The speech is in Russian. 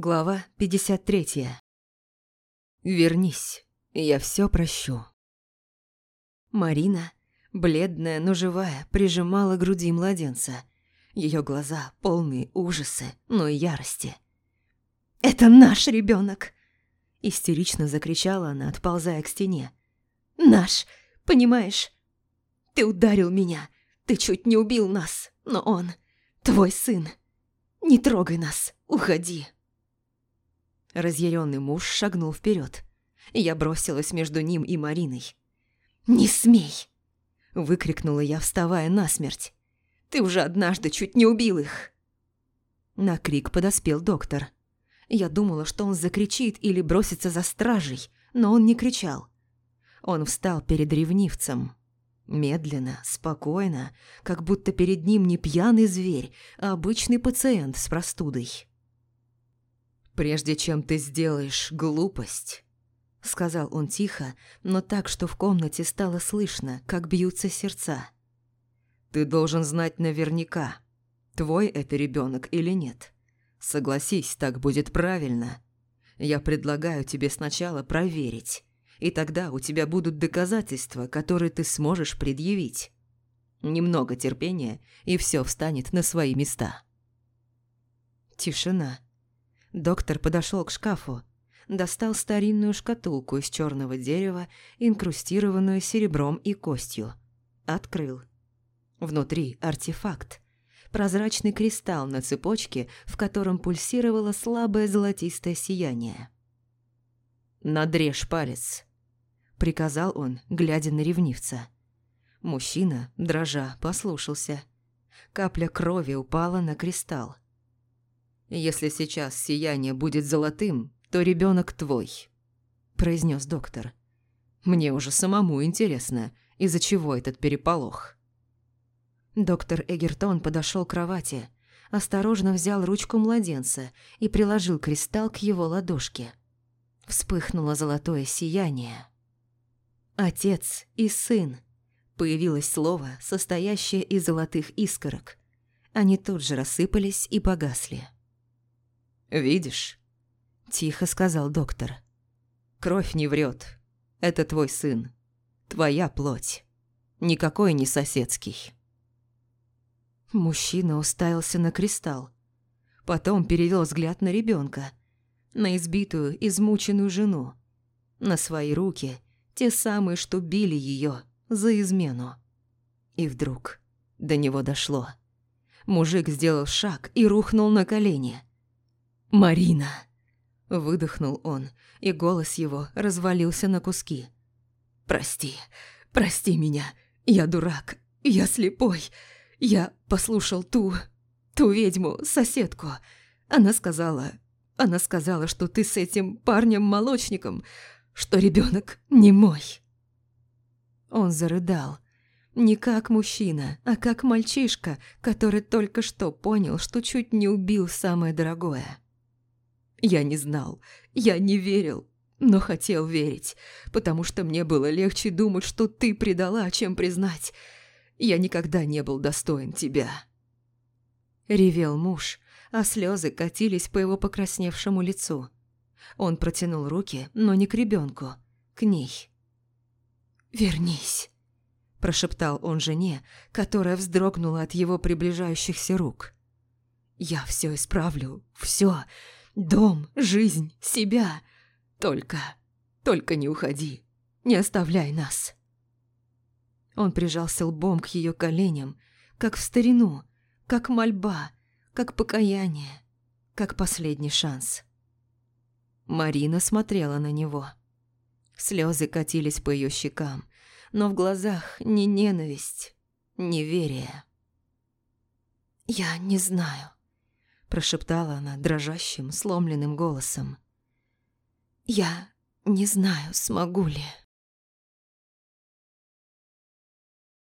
Глава 53. Вернись, я все прощу. Марина, бледная, но живая, прижимала к груди младенца. Ее глаза полные ужаса, но и ярости. «Это наш ребенок! Истерично закричала она, отползая к стене. «Наш, понимаешь? Ты ударил меня, ты чуть не убил нас, но он твой сын. Не трогай нас, уходи!» Разъяренный муж шагнул вперед. Я бросилась между ним и Мариной. «Не смей!» – выкрикнула я, вставая насмерть. «Ты уже однажды чуть не убил их!» На крик подоспел доктор. Я думала, что он закричит или бросится за стражей, но он не кричал. Он встал перед ревнивцем. Медленно, спокойно, как будто перед ним не пьяный зверь, а обычный пациент с простудой. «Прежде чем ты сделаешь глупость», — сказал он тихо, но так, что в комнате стало слышно, как бьются сердца. «Ты должен знать наверняка, твой это ребенок или нет. Согласись, так будет правильно. Я предлагаю тебе сначала проверить, и тогда у тебя будут доказательства, которые ты сможешь предъявить. Немного терпения, и все встанет на свои места». Тишина. Доктор подошел к шкафу, достал старинную шкатулку из черного дерева, инкрустированную серебром и костью. Открыл. Внутри артефакт. Прозрачный кристалл на цепочке, в котором пульсировало слабое золотистое сияние. «Надрежь палец», — приказал он, глядя на ревнивца. Мужчина, дрожа, послушался. Капля крови упала на кристалл. «Если сейчас сияние будет золотым, то ребенок твой», – произнес доктор. «Мне уже самому интересно, из-за чего этот переполох». Доктор Эгертон подошел к кровати, осторожно взял ручку младенца и приложил кристалл к его ладошке. Вспыхнуло золотое сияние. «Отец и сын», – появилось слово, состоящее из золотых искорок. Они тут же рассыпались и погасли. «Видишь?» – тихо сказал доктор. «Кровь не врет. Это твой сын. Твоя плоть. Никакой не соседский». Мужчина уставился на кристалл. Потом перевел взгляд на ребенка, на избитую, измученную жену, на свои руки, те самые, что били ее за измену. И вдруг до него дошло. Мужик сделал шаг и рухнул на колени – «Марина!» Выдохнул он, и голос его развалился на куски. «Прости, прости меня, я дурак, я слепой. Я послушал ту, ту ведьму, соседку. Она сказала, она сказала, что ты с этим парнем-молочником, что ребенок не мой». Он зарыдал. Не как мужчина, а как мальчишка, который только что понял, что чуть не убил самое дорогое. Я не знал, я не верил, но хотел верить, потому что мне было легче думать, что ты предала, чем признать. Я никогда не был достоин тебя. Ревел муж, а слезы катились по его покрасневшему лицу. Он протянул руки, но не к ребенку, к ней. «Вернись», – прошептал он жене, которая вздрогнула от его приближающихся рук. «Я все исправлю, все. Дом, жизнь, себя. Только, только не уходи. Не оставляй нас. Он прижался лбом к ее коленям, как в старину, как мольба, как покаяние, как последний шанс. Марина смотрела на него. Слезы катились по ее щекам, но в глазах ни ненависть, ни верие. «Я не знаю», прошептала она дрожащим, сломленным голосом. «Я не знаю, смогу ли...»